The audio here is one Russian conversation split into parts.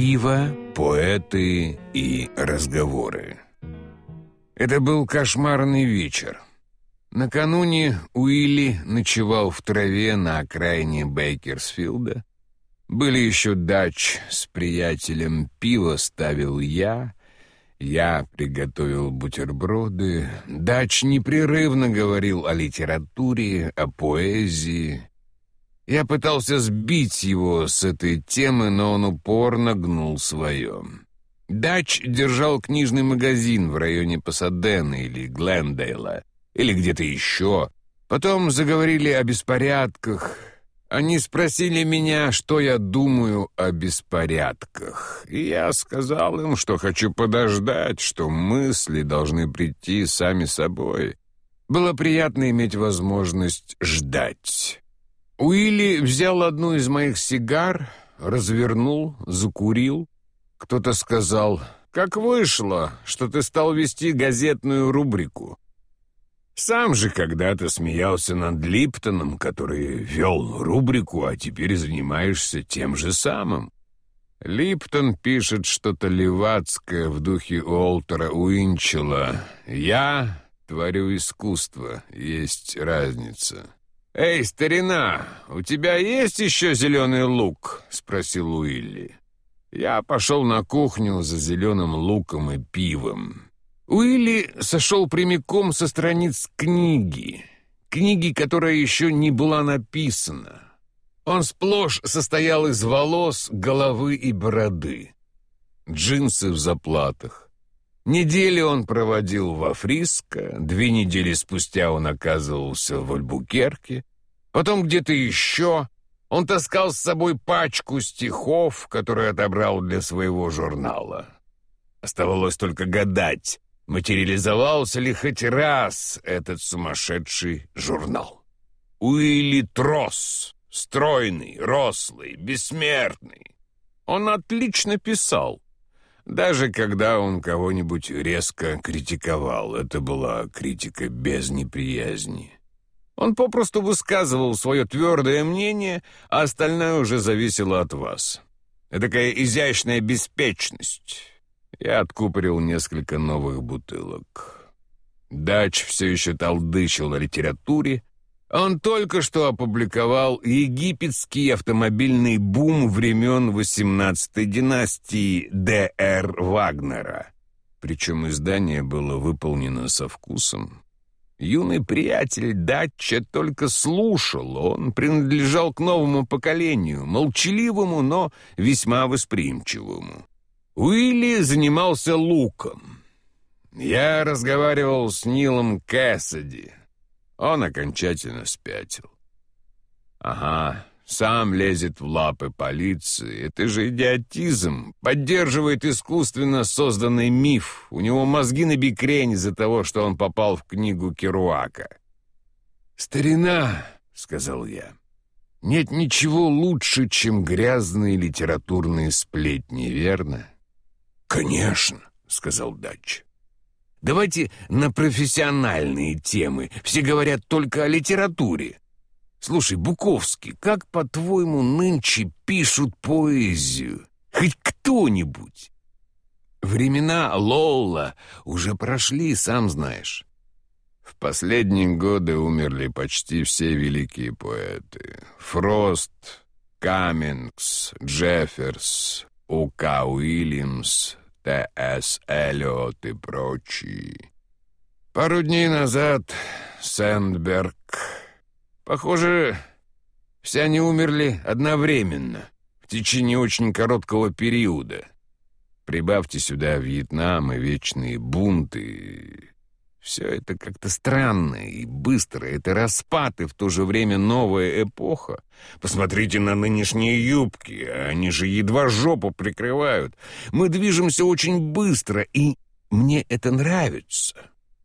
Пиво, поэты и разговоры. Это был кошмарный вечер. Накануне Уилли ночевал в траве на окраине Бейкерсфилда. Были еще дач с приятелем, пиво ставил я, я приготовил бутерброды. Дач непрерывно говорил о литературе, о поэзии. Я пытался сбить его с этой темы, но он упорно гнул свое. Дач держал книжный магазин в районе Пасадена или Глендейла, или где-то еще. Потом заговорили о беспорядках, они спросили меня, что я думаю о беспорядках, и я сказал им, что хочу подождать, что мысли должны прийти сами собой. Было приятно иметь возможность ждать. Уилли взял одну из моих сигар, развернул, закурил. Кто-то сказал, «Как вышло, что ты стал вести газетную рубрику?» Сам же когда-то смеялся над Липтоном, который вел рубрику, а теперь занимаешься тем же самым. Липтон пишет что-то левацкое в духе Уолтера Уинчела. «Я творю искусство, есть разница». «Эй, старина, у тебя есть еще зеленый лук?» — спросил Уилли. Я пошел на кухню за зеленым луком и пивом. Уилли сошел прямиком со страниц книги, книги, которая еще не была написана. Он сплошь состоял из волос, головы и бороды. Джинсы в заплатах. Недели он проводил во Фриско, две недели спустя он оказывался в Альбукерке, потом где-то еще. Он таскал с собой пачку стихов, которые отобрал для своего журнала. Оставалось только гадать, материализовался ли хоть раз этот сумасшедший журнал. Уилли Трос, стройный, рослый, бессмертный. Он отлично писал. Даже когда он кого-нибудь резко критиковал, это была критика без неприязни. Он попросту высказывал свое твердое мнение, а остальное уже зависело от вас. Такая изящная беспечность, я откупорил несколько новых бутылок. Дач все еще толдычил о литературе. Он только что опубликовал «Египетский автомобильный бум времен 18-й династии Д.Р. Вагнера». Причем издание было выполнено со вкусом. Юный приятель Датча только слушал, он принадлежал к новому поколению, молчаливому, но весьма восприимчивому. Уилли занимался луком. Я разговаривал с Нилом Кэссиди. Он окончательно спятил. Ага, сам лезет в лапы полиции. Это же идиотизм. Поддерживает искусственно созданный миф. У него мозги на бикрень из-за того, что он попал в книгу Керуака. «Старина», — сказал я, — «нет ничего лучше, чем грязные литературные сплетни, верно?» «Конечно», — сказал Дач. «Давайте на профессиональные темы. Все говорят только о литературе. Слушай, Буковский, как, по-твоему, нынче пишут поэзию? Хоть кто-нибудь?» Времена Лолла уже прошли, сам знаешь. В последние годы умерли почти все великие поэты. Фрост, Каммингс, Джефферс, У.К. Уильямс, Т.С. Эллиот и прочие. Пару дней назад Сэндберг. Похоже, все они умерли одновременно, в течение очень короткого периода. Прибавьте сюда Вьетнам и вечные бунты, все это как-то странно и быстро. Это распад и в то же время новая эпоха. Посмотрите на нынешние юбки. Они же едва жопу прикрывают. Мы движемся очень быстро, и мне это нравится.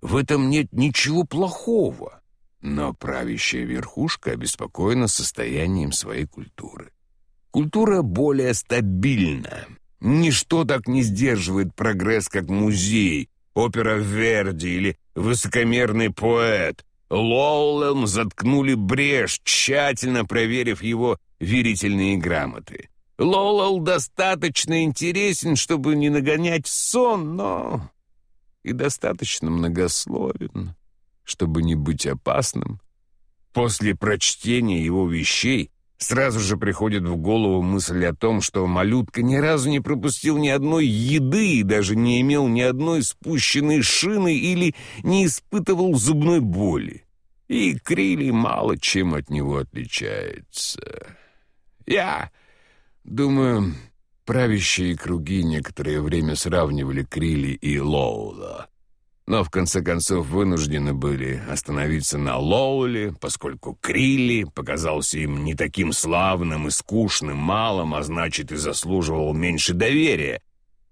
В этом нет ничего плохого. Но правящая верхушка обеспокоена состоянием своей культуры. Культура более стабильна. Ничто так не сдерживает прогресс, как музей, опера Верди или высокомерный поэт. Лоллем заткнули брешь, тщательно проверив его верительные грамоты. Лолол достаточно интересен, чтобы не нагонять сон, но и достаточно многословен, чтобы не быть опасным. После прочтения его вещей сразу же приходит в голову мысль о том, что малютка ни разу не пропустил ни одной еды и даже не имел ни одной спущенной шины или не испытывал зубной боли. И Крилли мало чем от него отличается. Я думаю, правящие круги некоторое время сравнивали Крилли и Лоула но в конце концов вынуждены были остановиться на Лоуле, поскольку Крилли показался им не таким славным и скучным малым, а значит и заслуживал меньше доверия.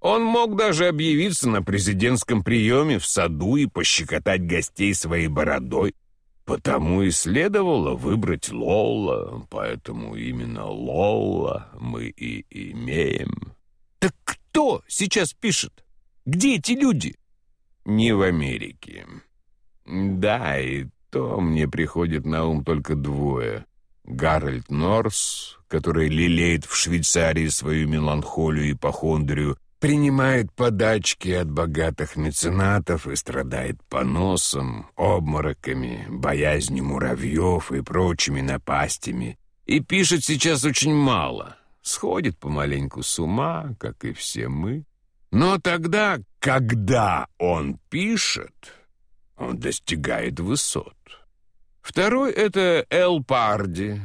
Он мог даже объявиться на президентском приеме в саду и пощекотать гостей своей бородой. Потому и следовало выбрать Лоула, поэтому именно Лоула мы и имеем. «Так кто сейчас пишет? Где эти люди?» Не в Америке. Да, и то мне приходит на ум только двое. Гарольд Норс, который лелеет в Швейцарии свою меланхолию и похондрию, принимает подачки от богатых меценатов и страдает поносом, обмороками, боязнью муравьев и прочими напастями. И пишет сейчас очень мало. Сходит помаленьку с ума, как и все мы. Но тогда, когда он пишет, он достигает высот. Второй — это Эл Парди.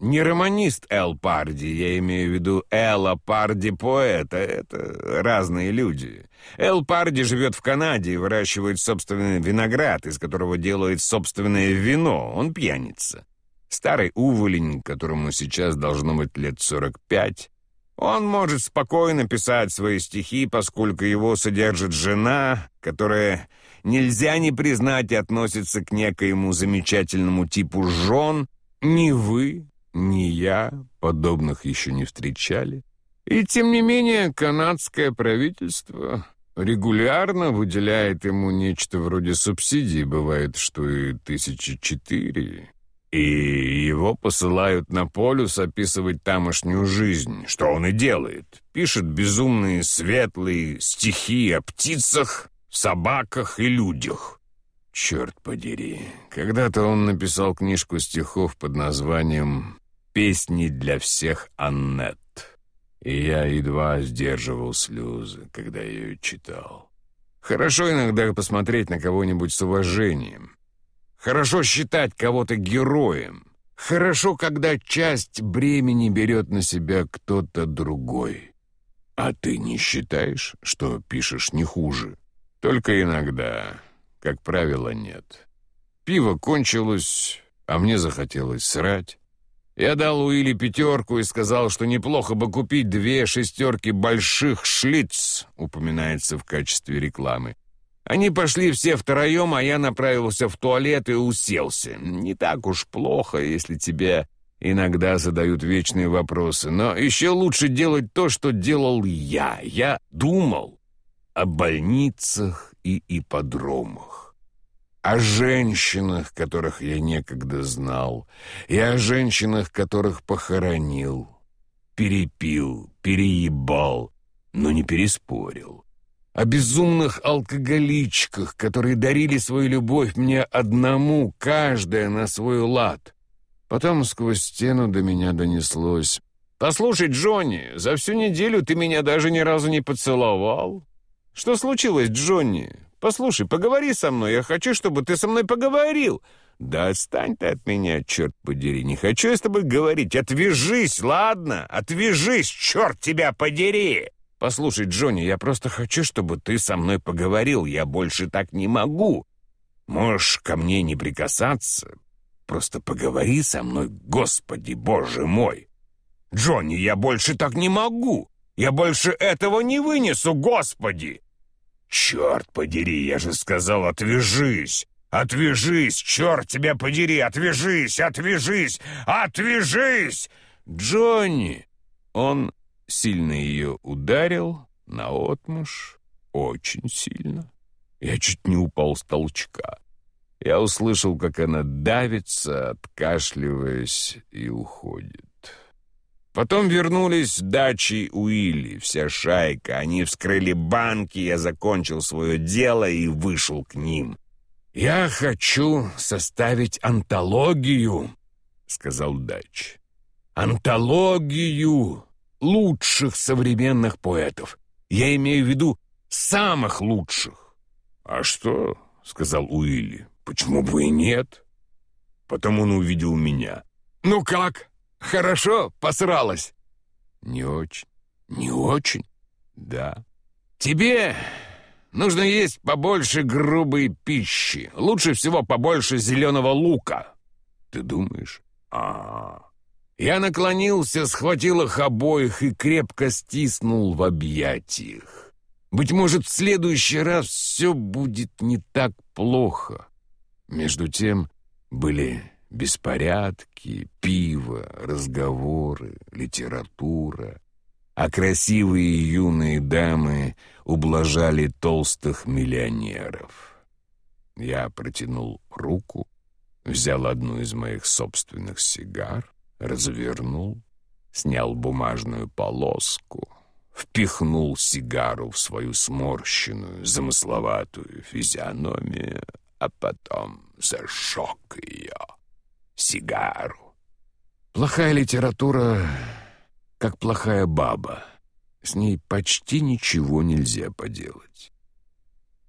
Не романист Эл Парди, я имею в виду Элла Парди поэта. Это разные люди. Эл Парди живет в Канаде и выращивает собственный виноград, из которого делает собственное вино. Он пьяница. Старый уволень, которому сейчас должно быть лет сорок пять, он может спокойно писать свои стихи, поскольку его содержит жена, которая нельзя не признать относится к некоему замечательному типу жен. Ни вы, ни я подобных еще не встречали. И тем не менее канадское правительство регулярно выделяет ему нечто вроде субсидий, бывает, что и тысячи четыре. И его посылают на полюс описывать тамошнюю жизнь, что он и делает. Пишет безумные светлые стихи о птицах, собаках и людях. Черт подери, когда-то он написал книжку стихов под названием «Песни для всех Аннет». И я едва сдерживал слезы, когда ее читал. Хорошо иногда посмотреть на кого-нибудь с уважением, Хорошо считать кого-то героем. Хорошо, когда часть бремени берет на себя кто-то другой. А ты не считаешь, что пишешь не хуже? Только иногда. Как правило, нет. Пиво кончилось, а мне захотелось срать. Я дал Уилли пятерку и сказал, что неплохо бы купить две шестерки больших шлиц, упоминается в качестве рекламы. Они пошли все втроем, а я направился в туалет и уселся. Не так уж плохо, если тебе иногда задают вечные вопросы, но еще лучше делать то, что делал я. Я думал о больницах и ипподромах, о женщинах, которых я некогда знал, и о женщинах, которых похоронил, перепил, переебал, но не переспорил о безумных алкоголичках, которые дарили свою любовь мне одному, каждая на свой лад. Потом сквозь стену до меня донеслось. «Послушай, Джонни, за всю неделю ты меня даже ни разу не поцеловал. Что случилось, Джонни? Послушай, поговори со мной, я хочу, чтобы ты со мной поговорил». «Да отстань ты от меня, черт подери, не хочу я с тобой говорить. Отвяжись, ладно? Отвяжись, черт тебя подери!» «Послушай, Джонни, я просто хочу, чтобы ты со мной поговорил. Я больше так не могу. Можешь ко мне не прикасаться. Просто поговори со мной, Господи, Боже мой! Джонни, я больше так не могу. Я больше этого не вынесу, Господи!» «Черт подери, я же сказал, отвяжись! Отвяжись, черт тебя подери, отвяжись, отвяжись, отвяжись!» «Джонни!» Он сильно ее ударил, наотмашь, очень сильно. Я чуть не упал с толчка. Я услышал, как она давится, откашливаясь, и уходит. Потом вернулись дачи Уилли, вся шайка. Они вскрыли банки, я закончил свое дело и вышел к ним. «Я хочу составить антологию», — сказал Дач. «Антологию лучших современных поэтов. Я имею в виду самых лучших». «А что?» — сказал Уилли. «Почему бы и нет?» Потом он увидел меня. «Ну как? Хорошо посралась?» «Не очень. Не очень?» «Да». «Тебе нужно есть побольше грубой пищи. Лучше всего побольше зеленого лука». «Ты думаешь?» а, -а, -а. Я наклонился, схватил их обоих и крепко стиснул в объятиях. Быть может, в следующий раз все будет не так плохо. Между тем были беспорядки, пиво, разговоры, литература, а красивые юные дамы ублажали толстых миллионеров. Я протянул руку, взял одну из моих собственных сигар, развернул, снял бумажную полоску, впихнул сигару в свою сморщенную, замысловатую физиономию, а потом зажег ее, сигару. Плохая литература, как плохая баба. С ней почти ничего нельзя поделать.